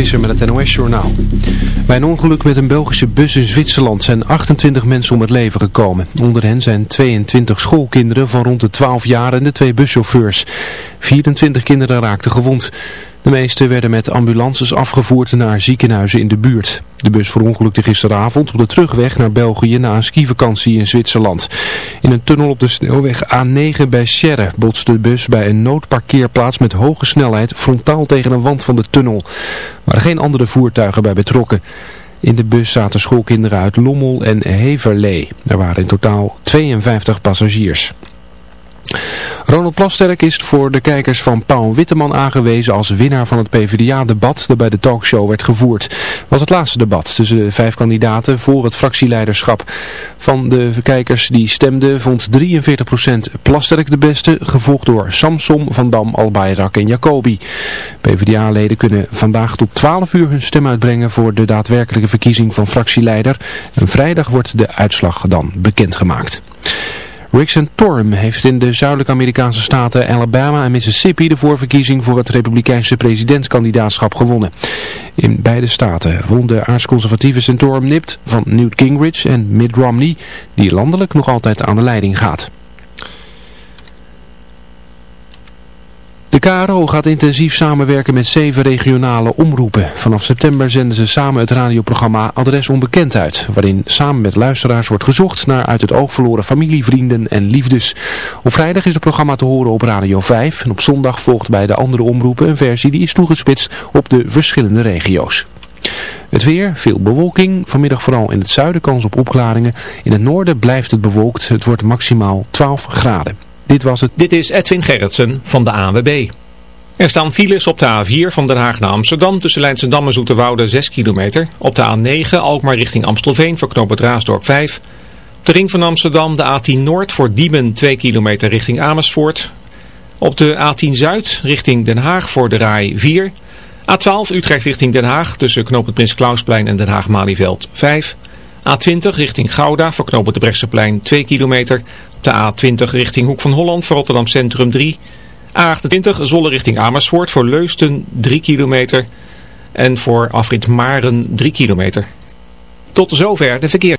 Visser met het NOS-journaal. Bij een ongeluk met een Belgische bus in Zwitserland zijn 28 mensen om het leven gekomen. Onder hen zijn 22 schoolkinderen van rond de 12 jaar en de twee buschauffeurs. 24 kinderen raakten gewond. De meeste werden met ambulances afgevoerd naar ziekenhuizen in de buurt. De bus verongelukte gisteravond op de terugweg naar België na een skivakantie in Zwitserland. In een tunnel op de snelweg A9 bij Scherre botste de bus bij een noodparkeerplaats met hoge snelheid frontaal tegen een wand van de tunnel. Er waren geen andere voertuigen bij betrokken. In de bus zaten schoolkinderen uit Lommel en Heverlee. Er waren in totaal 52 passagiers. Ronald Plasterk is voor de kijkers van Paul Witteman aangewezen als winnaar van het PvdA-debat dat bij de talkshow werd gevoerd. Was het laatste debat tussen de vijf kandidaten voor het fractieleiderschap. Van de kijkers die stemden vond 43% Plasterk de beste, gevolgd door Samsom, Van Dam, Albayrak en Jacobi. PvdA-leden kunnen vandaag tot 12 uur hun stem uitbrengen voor de daadwerkelijke verkiezing van fractieleider. En vrijdag wordt de uitslag dan bekendgemaakt. Rick Santorum heeft in de zuidelijke Amerikaanse staten Alabama en Mississippi de voorverkiezing voor het republikeinse presidentskandidaatschap gewonnen. In beide staten won de aardsconservatieve Santorum nipt van Newt Gingrich en Mitt Romney, die landelijk nog altijd aan de leiding gaat. De KRO gaat intensief samenwerken met zeven regionale omroepen. Vanaf september zenden ze samen het radioprogramma Adres Onbekend uit, waarin samen met luisteraars wordt gezocht naar uit het oog verloren familie, vrienden en liefdes. Op vrijdag is het programma te horen op Radio 5 en op zondag volgt bij de andere omroepen een versie die is toegespitst op de verschillende regio's. Het weer, veel bewolking, vanmiddag vooral in het zuiden kans op opklaringen. In het noorden blijft het bewolkt, het wordt maximaal 12 graden. Dit was het. Dit is Edwin Gerritsen van de ANWB. Er staan files op de A4 van Den Haag naar Amsterdam tussen Leidsendam en Zoeterwoude 6 kilometer. Op de A9 Alkmaar richting Amstelveen voor knoop het Raasdorp 5. Op de ring van Amsterdam de A10 Noord voor Diemen 2 kilometer richting Amersfoort. Op de A10 Zuid richting Den Haag voor de Rai 4. A12 Utrecht richting Den Haag tussen knoop het Prins Klausplein en Den Haag-Malieveld 5. A20 richting Gouda voor knoop het de Brechtseplein 2 kilometer. De A20 richting Hoek van Holland voor Rotterdam Centrum 3. A28 Zolle richting Amersfoort voor Leusten 3 kilometer. En voor afrit Maren 3 kilometer. Tot zover de verkeer.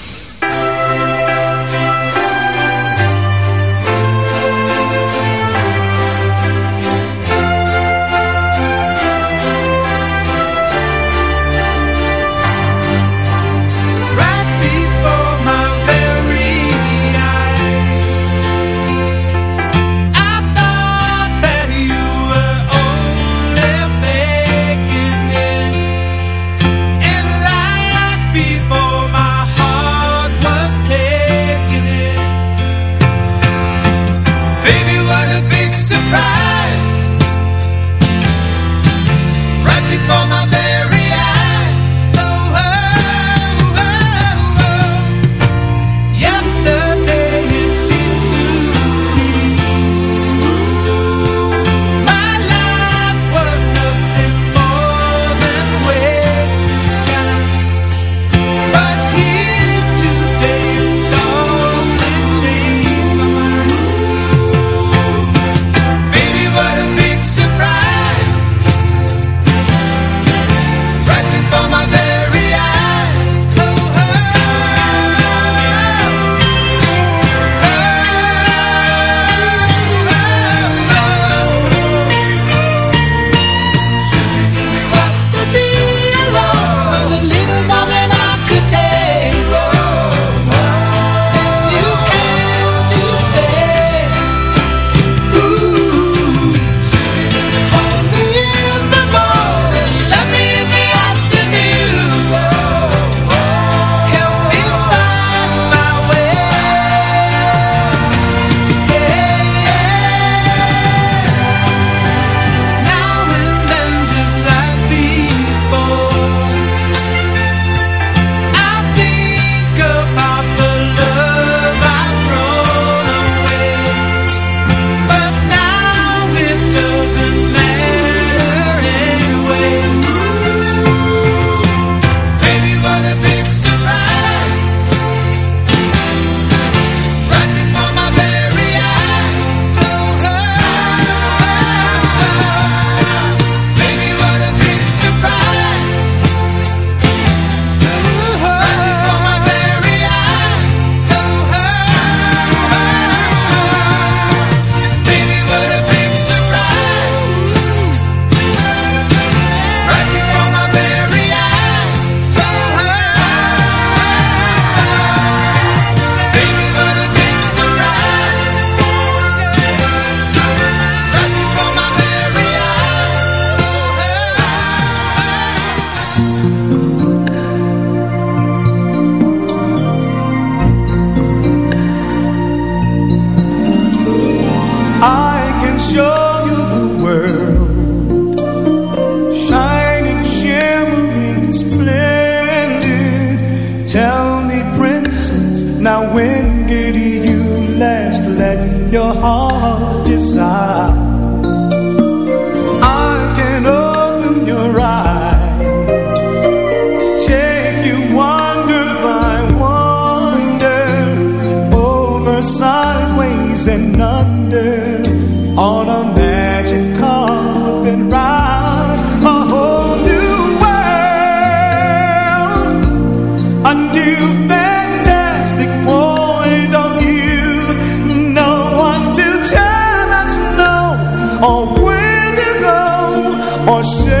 worship.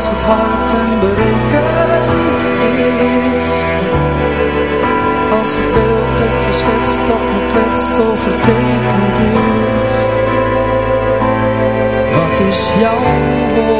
als het hard en berekend is. Als het beeld dat je schetst, dat me kwetst, zo vertekend is. Wat is jouw woord?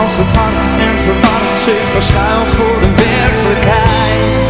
Als het hart en verward zich verschuilt voor de werkelijkheid.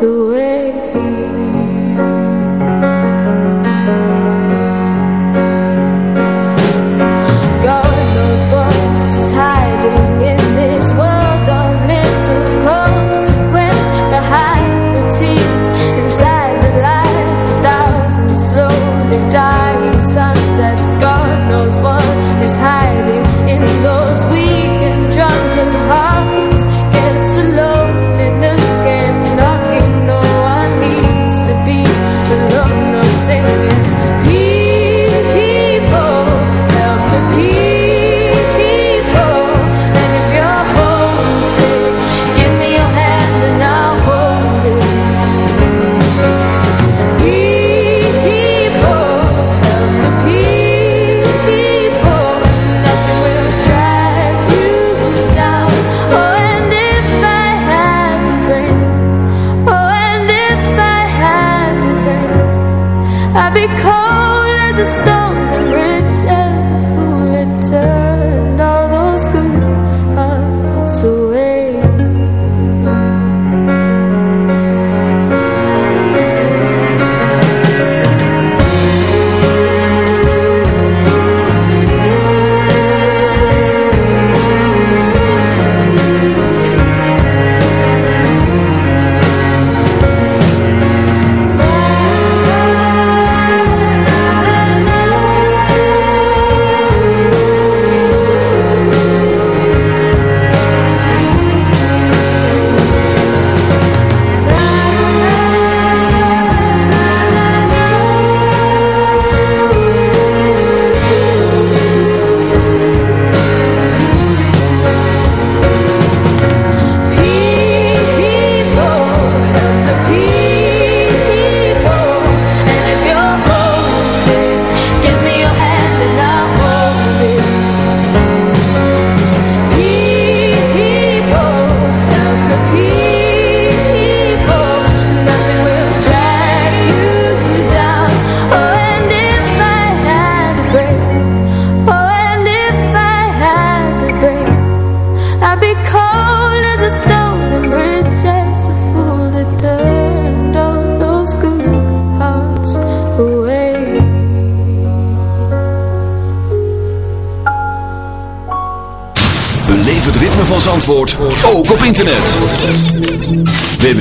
xưa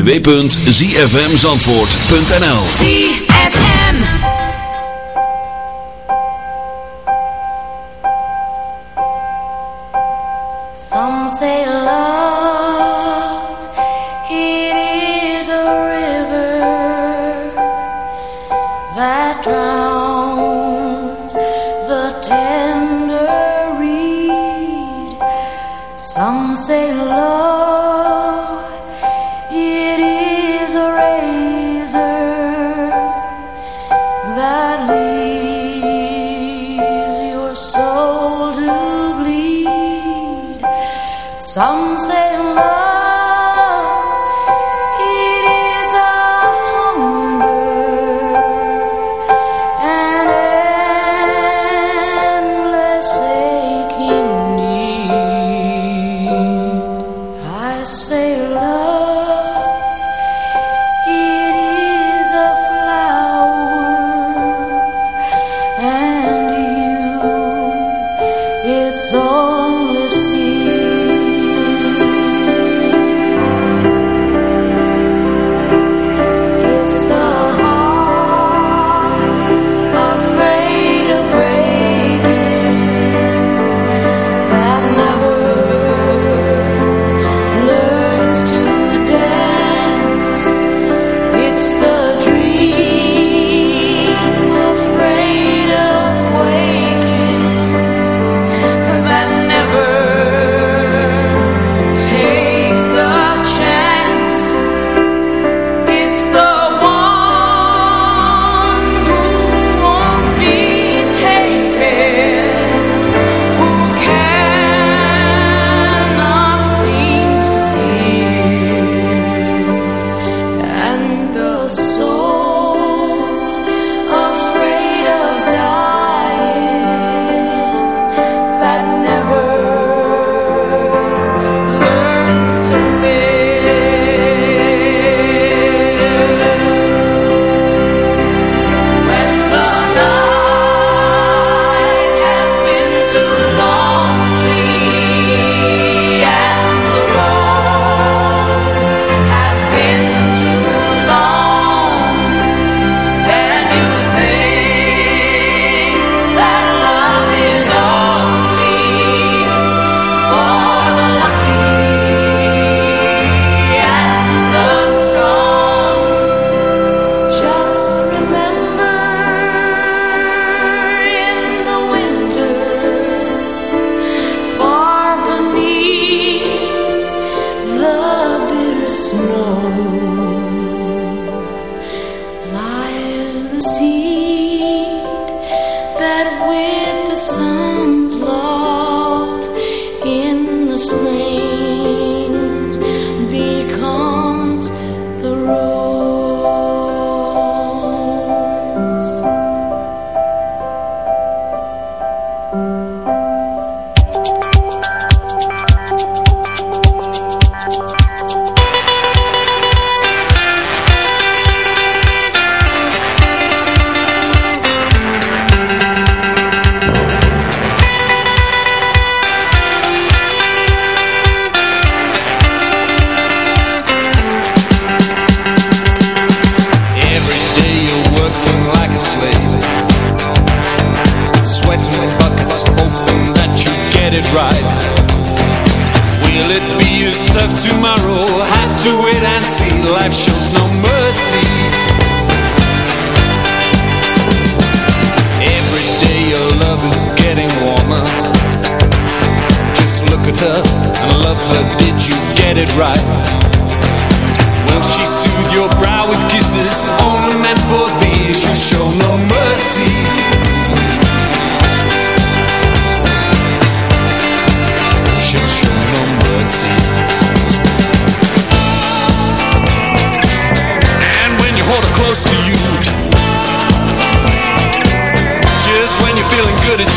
www.zfmzandvoort.nl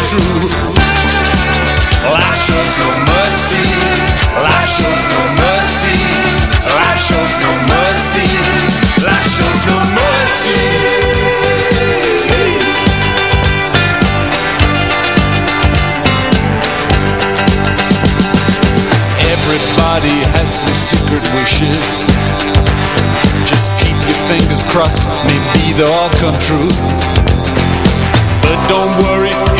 true. Life shows no mercy. Life shows no mercy. Life shows no mercy. Life shows no mercy. Everybody has some secret wishes. Just keep your fingers crossed. Maybe they'll all come true. But don't worry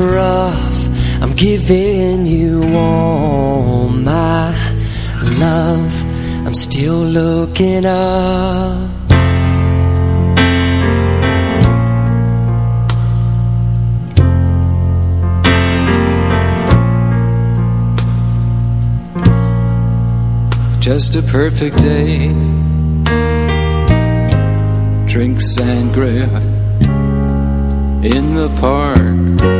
rough I'm giving you all my love I'm still looking up Just a perfect day. Drink sangria in the park.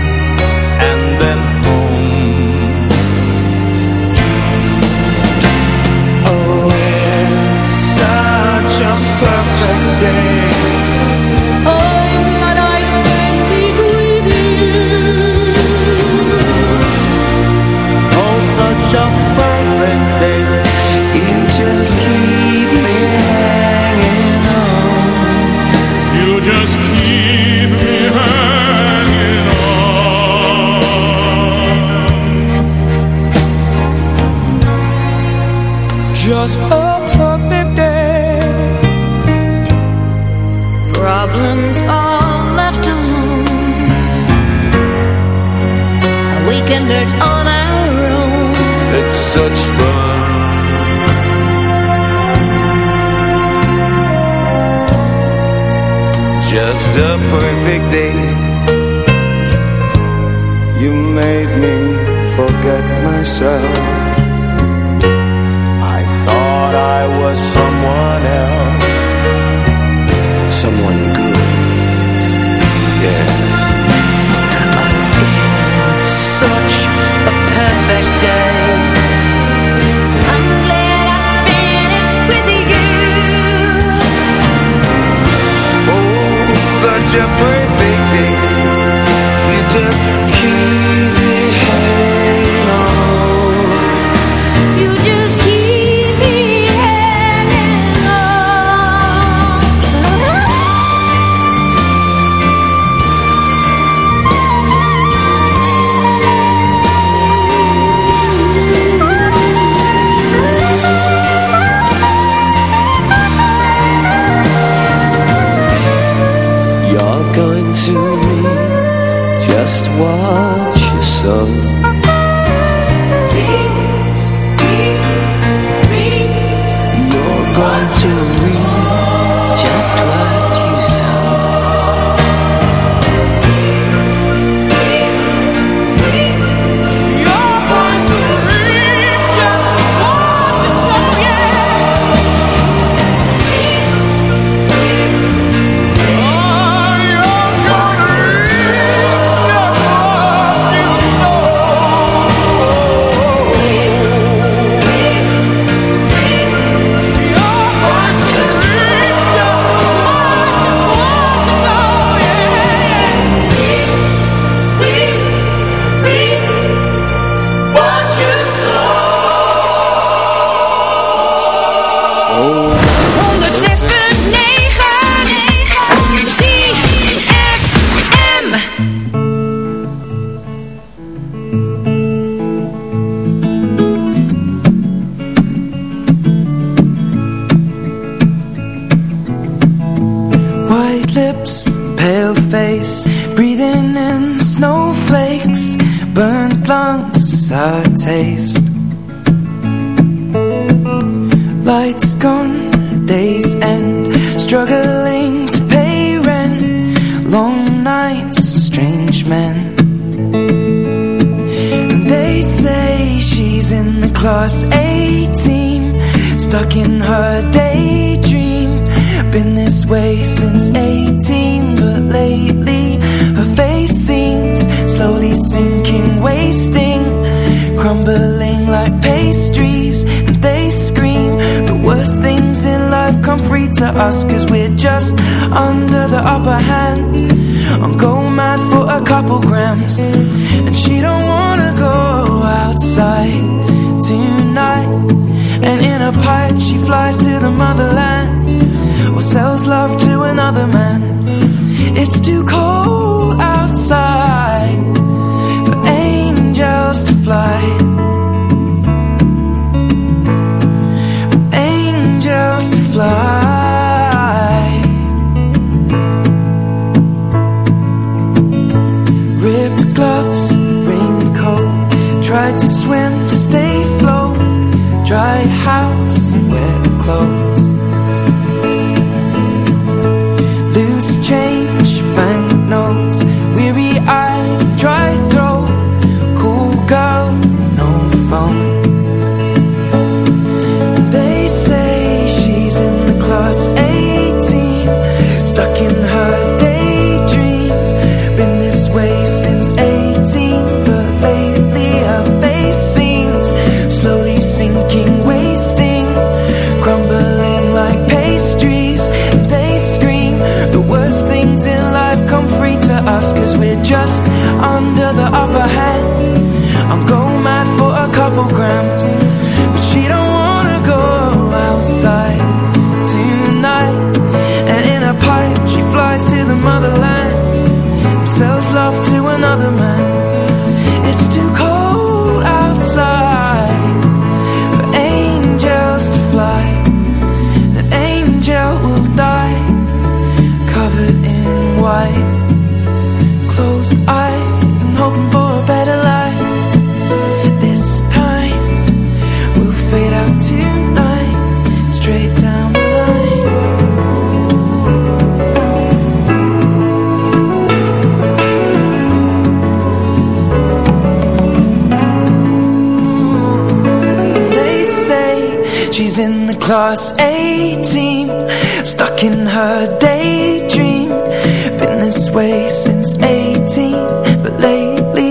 Just a perfect day. Problems all left alone. Weekenders on our own. It's such fun Just a perfect day You made me forget myself. Was someone else. Someone good. Yeah. Such a perfect day. I'm glad I spent it with you. Oh, such a perfect day. You just the class 18 Stuck in her daydream. Been this way since 18 But lately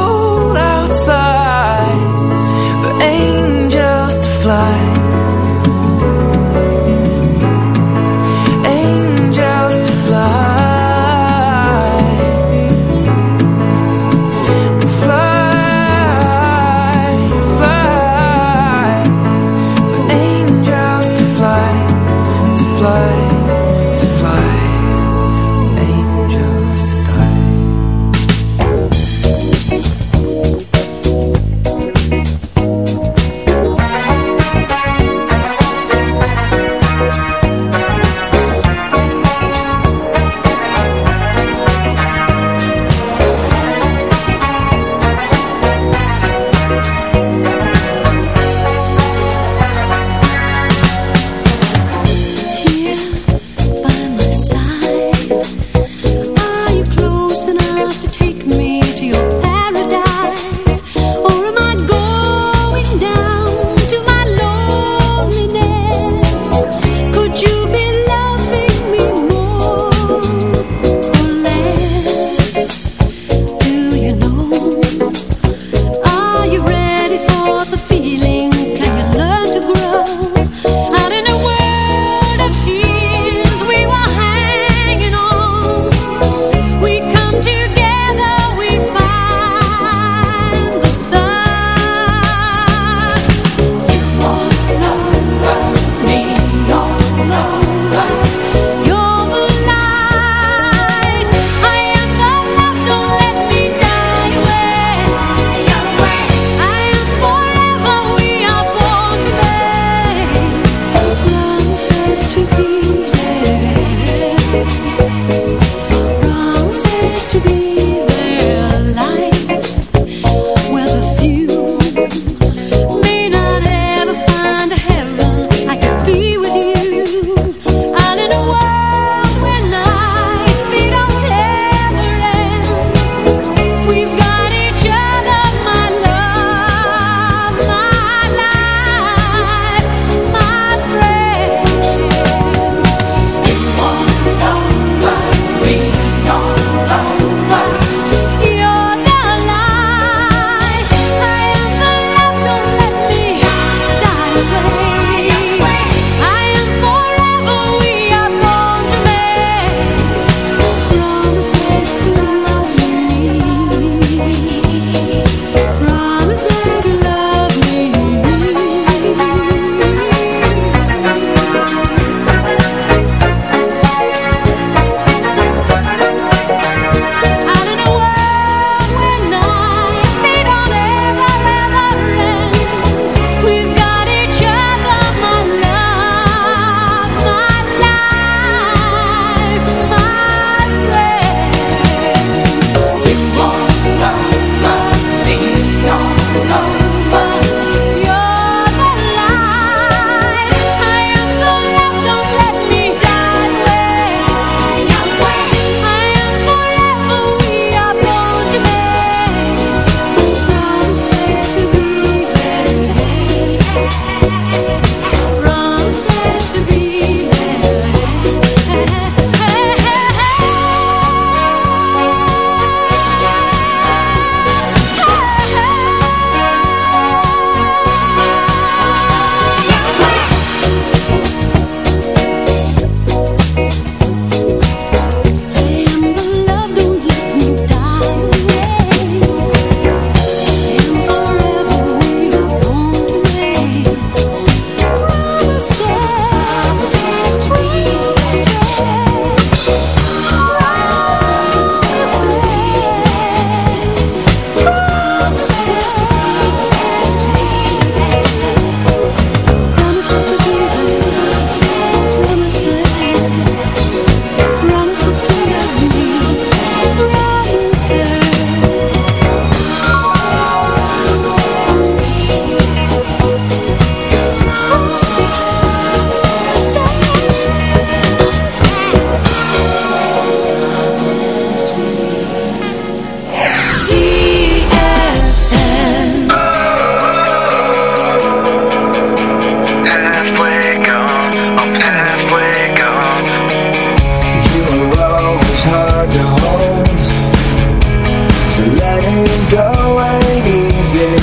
So letting go ain't easy.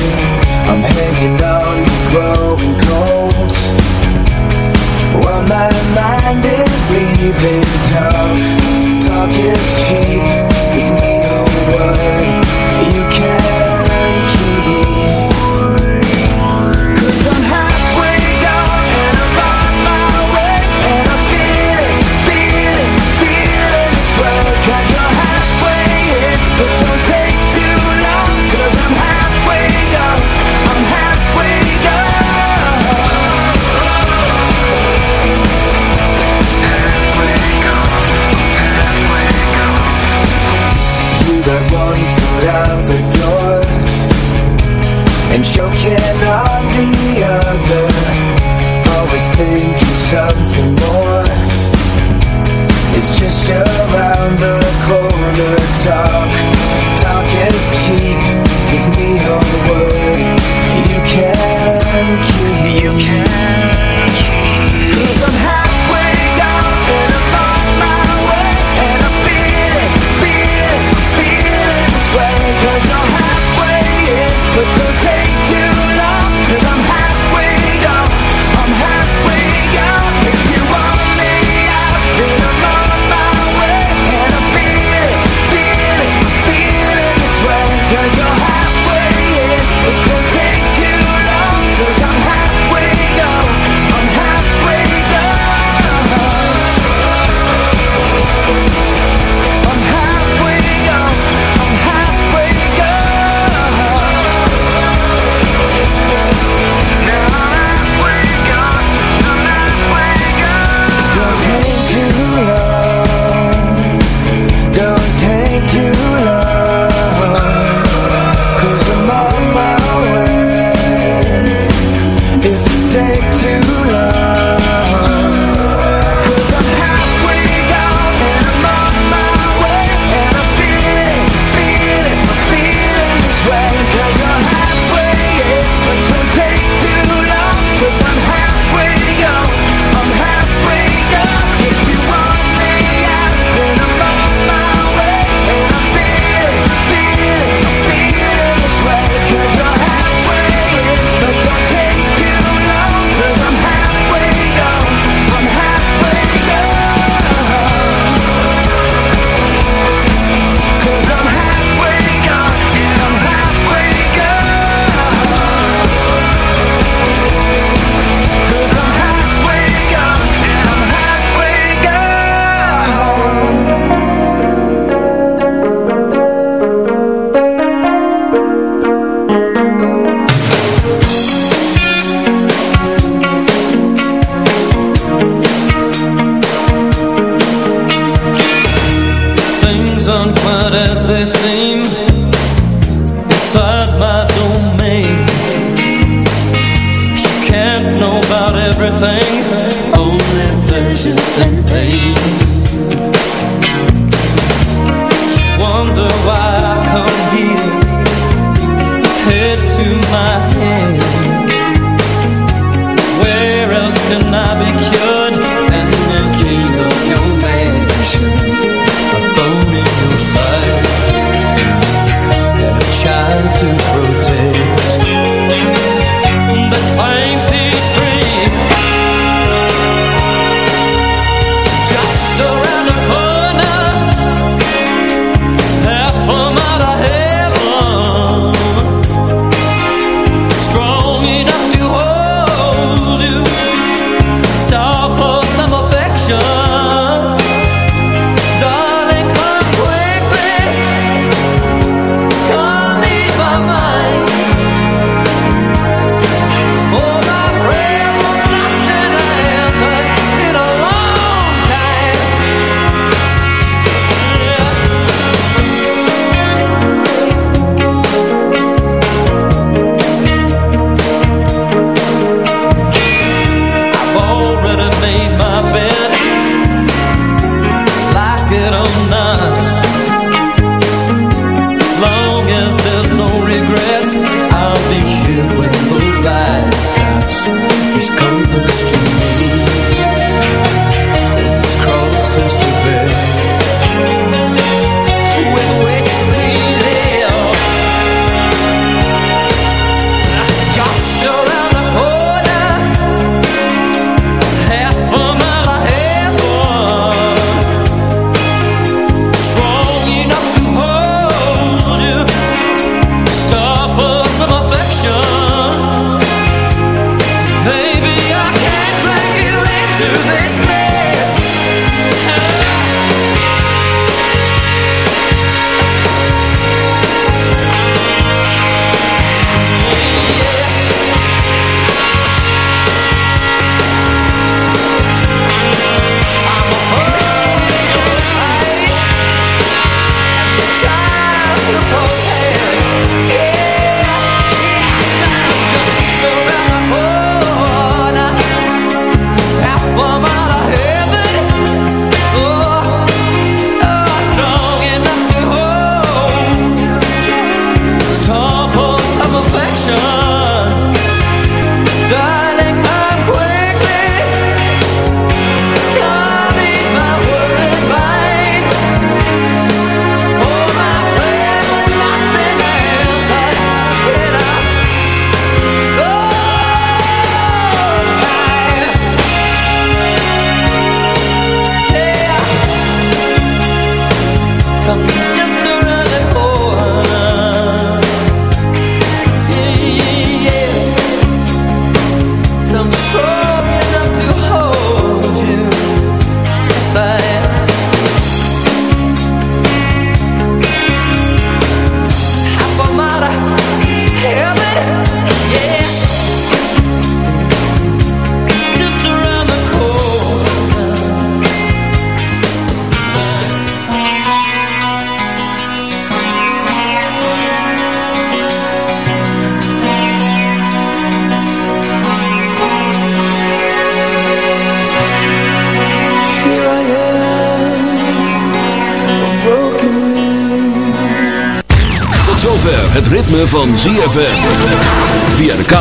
I'm hanging on growing cold. While my mind is leaving town. Talk is cheap, give me a word.